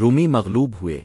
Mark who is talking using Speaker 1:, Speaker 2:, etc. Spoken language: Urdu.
Speaker 1: رومی مغلوب ہوئے۔